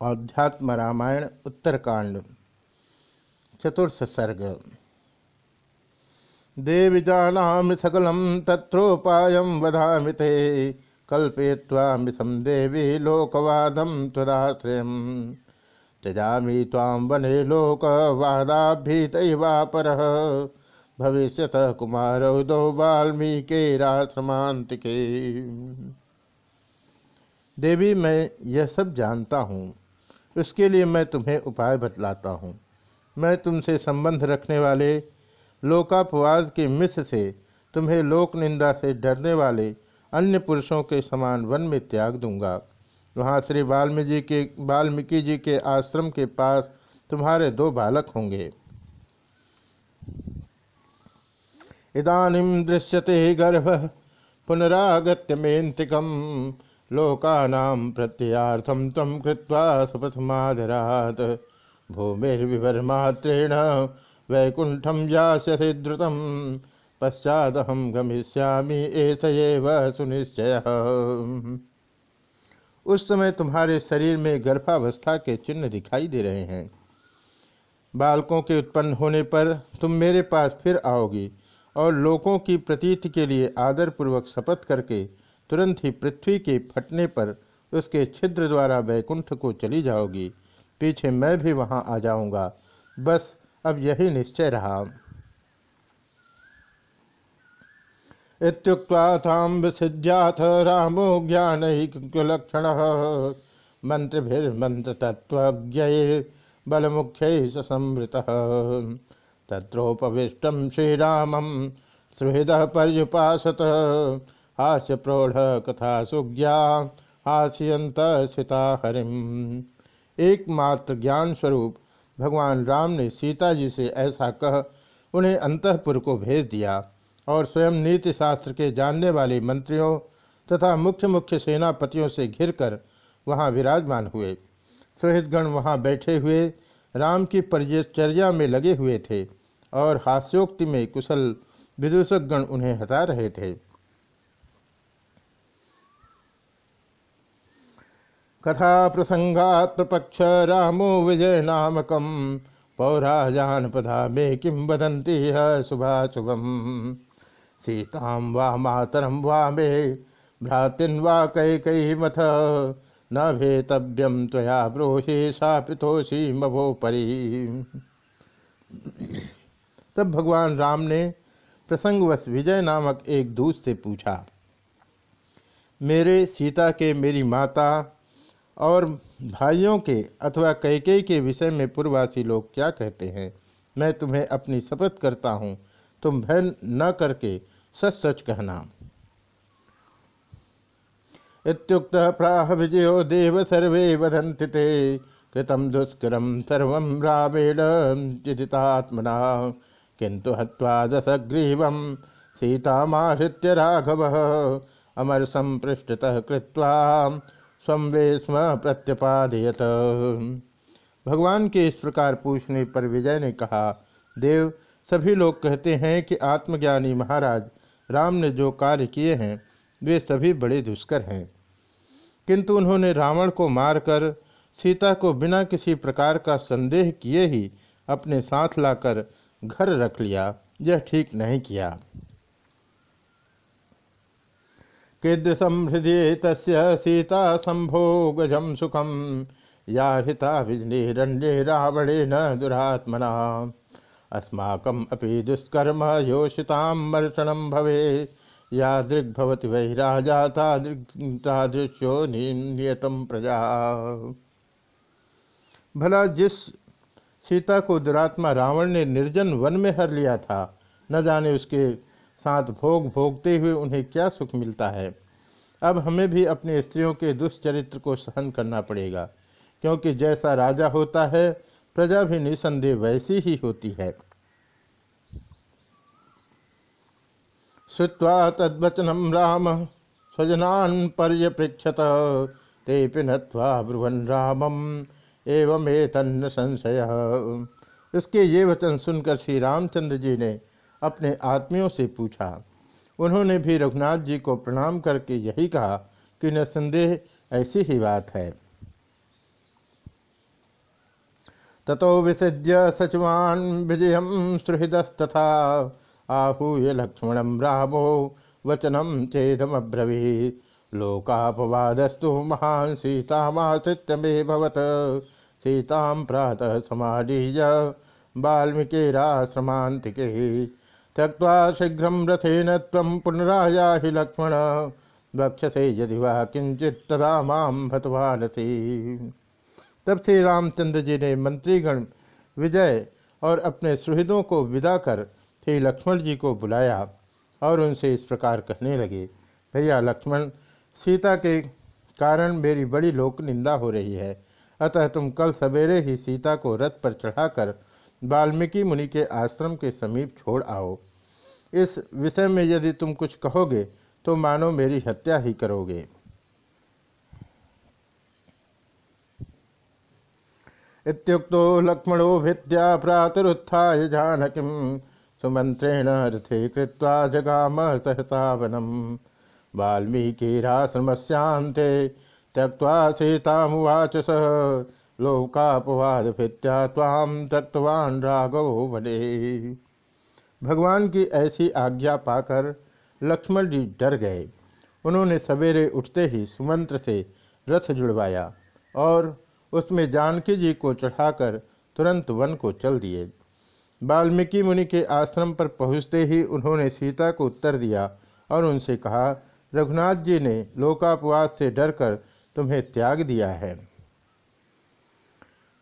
आध्यात्म रामायण उत्तरकांड, चतुर्थ सर्ग। देवी जाना सकलम तत्रोपायम वधा ते कल्पय्वामिशम देवी लोकवादम तदाश्रय त्यजामी ताम वने लोकवादाभीतवापर। भविष्य कुमार दो वाल्मीकिराश्रमांतिके देवी, मैं यह सब जानता हूँ। उसके लिए मैं तुम्हें उपाय बतलाता हूँ। मैं तुमसे संबंध रखने वाले, लोकापवाद के मिस से तुम्हें लोक निंदा से डरने वाले अन्य पुरुषों के समान वन में त्याग दूँगा। वहाँ श्री वाल्मीकि के, वाल्मीकि जी के आश्रम के पास तुम्हारे दो बालक होंगे। इदानीम दृश्यते गर्भ पुनरागत्य मेन्तिकम लोकानां प्रत्ययार्थं तम कृत्वा सुपथमादरात् भूमिर्विवर्मात्रेण वैकुंठम यास्यसि द्रुतं, पश्चादहं गमिष्यामि एस सुनिश्चय। उस समय तुम्हारे शरीर में गर्भावस्था के चिन्ह दिखाई दे रहे हैं। बालकों के उत्पन्न होने पर तुम मेरे पास फिर आओगी और लोगों की प्रतीति के लिए आदरपूर्वक शपथ करके तुरंत ही पृथ्वी के फटने पर उसके छिद्र द्वारा वैकुंठ को चली जाओगी। पीछे मैं भी वहाँ आ जाऊँगा। बस अब यही निश्चय रहा। इतुक्ताम विसिद्याथ रामो ज्ञान लक्षण मंत्रिभिर्मंत्र तत्वज्ञ बल मुख्य संवृत। तत्रोपविष्टम श्रीरामम सुहृद पर्युपासत। हास्य प्रौढ़ कथा सुज्ञा हास्यंत सीता हरिम। एकमात्र ज्ञान स्वरूप भगवान राम ने सीता जी से ऐसा कह, उन्हें अंतपुर को भेज दिया और स्वयं नीति शास्त्र के जानने वाले मंत्रियों तथा मुख्य मुख्य सेनापतियों से घिरकर वहाँ विराजमान हुए। सुहृदगण वहाँ बैठे हुए राम की परिचर्या में लगे हुए थे और हास्योक्ति में कुशल विदूषकगण उन्हें हटा रहे थे। कथा प्रसंगात प्रपक्ष रामो विजय नामक पौराजानपदा मे किं वदन्ति शुभाशुभम? सीता वा मातरम वा मे? भ्रातिन वा कई मथ न भेतव्यम त्वया ब्रोहि शापितोषी मभो परी तब भगवान राम ने प्रसंगवश विजय नामक एक दूत से पूछा, मेरे सीता के मेरी माता और भाइयों के अथवा कैके के विषय में पूर्ववासी लोग क्या कहते हैं? मैं तुम्हें अपनी शपथ करता हूँ। तुम भय न करके सच सच कहना। इत्युक्त प्राह विजयो देव सर्वे वदंति ते। कृतम दुष्करम सर्व रामेण चिदितात्मना किंतु हवा दशग्रीव सीतामाहृत्य राघव। अमर संपृष्टतः कृत्वा स्वे स्म प्रत्यपादयत। भगवान के इस प्रकार पूछने पर विजय ने कहा, देव, सभी लोग कहते हैं कि आत्मज्ञानी महाराज राम ने जो कार्य किए हैं, वे सभी बड़े दुष्कर हैं। किंतु उन्होंने रावण को मारकर, सीता को बिना किसी प्रकार का संदेह किए ही अपने साथ लाकर घर रख लिया। यह ठीक नहीं किया। कीदृशम हृदय तस् सीता संभोगजम सुखम या हृता विजनिरण्ये रावणे न दुरात्मना। अस्माकम अपि दुष्कर्म योषिताम मर्षणम भवे या दृग्भवति वै राजा तादृश्यो नियतम प्रजा। भला जिस सीता को दुरात्मा रावण ने निर्जन वन में हर लिया था, न जाने उसके साथ भोग भोगते हुए उन्हें क्या सुख मिलता है? अब हमें भी अपने स्त्रियों के दुष्चरित्र को सहन करना पड़ेगा, क्योंकि जैसा राजा होता है, प्रजा भी निसंदेह वैसी ही होती है। श्रुवा तद्वचनम राम, स्वजनान पर्यपृक्षत ते पिनत्वा ब्रुवन रामम एवं संशय। उसके ये वचन सुनकर श्री रामचंद्र जी ने अपने आत्मियों से पूछा। उन्होंने भी रघुनाथ जी को प्रणाम करके यही कहा कि न संदेह ऐसी ही बात है। ततो विसिज्य सचिवान् विजय सुहृदस्तथा। आहूय लक्ष्मणं रामो वचनं चेदमब्रवीत्। लोकापवादस्तु महान् सीतामाश्रित्य मे भवत सीतां प्रातः समाडीय वाल्मीकिराश्रमान्तिके त्यक्त्वा शीघ्रं रथेन त्वं पुनराया ही लक्ष्मण। वक्षसे यदि वह किंचित तदा माम भतवानसी तब श्री रामचंद्र जी ने मंत्रीगण, विजय और अपने सुहृदों को विदा कर श्री लक्ष्मण जी को बुलाया और उनसे इस प्रकार कहने लगे, भैया लक्ष्मण, सीता के कारण मेरी बड़ी लोक निंदा हो रही है। अतः तुम कल सवेरे ही सीता को रथ पर चढ़ाकर वाल्मीकि मुनि के आश्रम के समीप छोड़ आओ। इस विषय में यदि तुम कुछ कहोगे तो मानो मेरी हत्या ही करोगे। इत्युक्तो लक्ष्मणो भित्या प्रातरुत्थाय जानकीं सुमंत्रेण रथे कृत्वा जगाम सहसा वनम वाल्मीकिराश्रमस्यान्ते त्यक्त्वा सीतामुवाच सह लोकापवादभित्या ताम तत्वान राघव बने भगवान की ऐसी आज्ञा पाकर लक्ष्मण जी डर गए। उन्होंने सवेरे उठते ही सुमंत्र से रथ जुड़वाया और उसमें जानकी जी को चढ़ाकर तुरंत वन को चल दिए। वाल्मीकि मुनि के आश्रम पर पहुँचते ही उन्होंने सीता को उत्तर दिया और उनसे कहा, रघुनाथ जी ने लोकापवास से डरकर तुम्हें त्याग दिया है।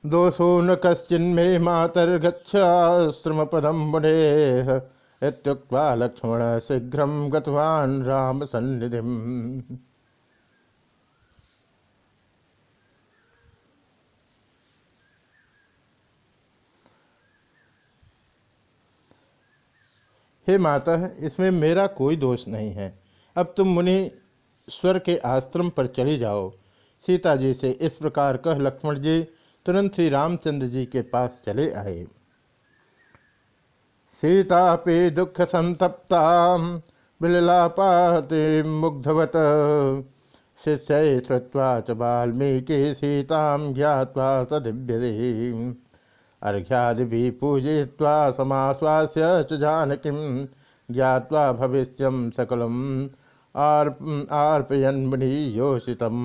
दोषो न कश्चिन्मे मातर्गच्छाश्रम पदम मुने इत्युक्त्वा लक्ष्मण शीघ्र गतवान् राम सन्निधि हे माता, इसमें मेरा कोई दोष नहीं है। अब तुम मुनि स्वर के आश्रम पर चली जाओ। सीता जी से इस प्रकार कह लक्ष्मण जी तुरंत श्री रामचंद्र जी के पास चले आए। सीता पे दुख संतप्ता, बिललापाते मुग्धवत। शिष्य श्रुवा च वाल्मीकि सीता ज्ञावा स सदिव्य अर्घ्यादि पूजय्वा समाश्वास्य च जानकीं। ज्ञावा भविष्य सकलम आर्पयन मुनि योषितम।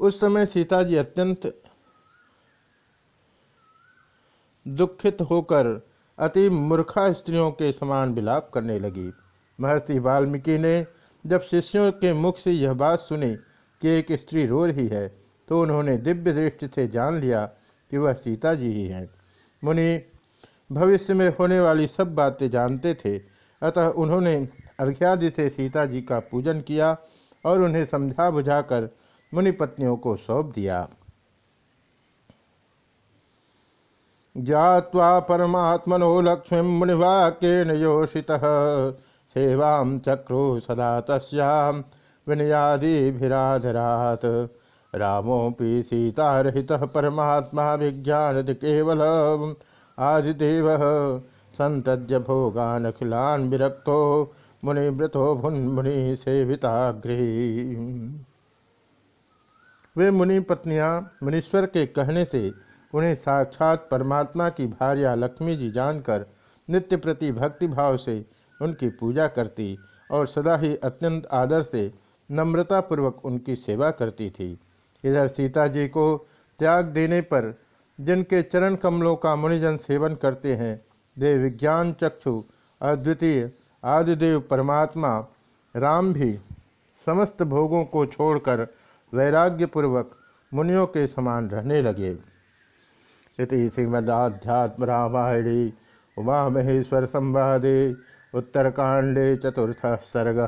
उस समय सीता जी अत्यंत दुखित होकर अति मूर्खा स्त्रियों के समान विलाप करने लगी। महर्षि वाल्मीकि ने जब शिष्यों के मुख से यह बात सुनी कि एक स्त्री रो रही है तो उन्होंने दिव्य दृष्टि से जान लिया कि वह सीता जी ही हैं। मुनि, भविष्य में होने वाली सब बातें जानते थे, अतः उन्होंने अर्घ्यादि से सीता जी का पूजन किया और उन्हें समझा बुझाकर मुनि पत्नियों को सौंप दिया। ज्ञावा परमात्मनो लक्ष्मी मुनिवाक्यन योषित सेवा चक्रु सदा तस्याम विनयादिराधरात रामोपि सीतारहित परमात्मा विज्ञान केवल आदिदेव संतज्य भोगान अखिलान विरक्तो, मुनिव्रतो भुन मुनि सेवितागृही वे मुनि पत्नियाँ मुनीश्वर के कहने से उन्हें साक्षात परमात्मा की भार्या लक्ष्मी जी जानकर नित्य प्रति भक्ति भाव से उनकी पूजा करती और सदा ही अत्यंत आदर से नम्रतापूर्वक उनकी सेवा करती थी। इधर सीता जी को त्याग देने पर जिनके चरण कमलों का मुनिजन सेवन करते हैं देव विज्ञान चक्षु, अद्वितीय, आदिदेव परमात्मा, राम भी समस्त भोगों को छोड़कर वैराग्यपूर्वक मुनियों के समान रहने लगे। इति श्रीमदाध्यात्म रामायणी उमा महेश्वर संवादे उत्तरकांडे चतुर्थ सर्ग।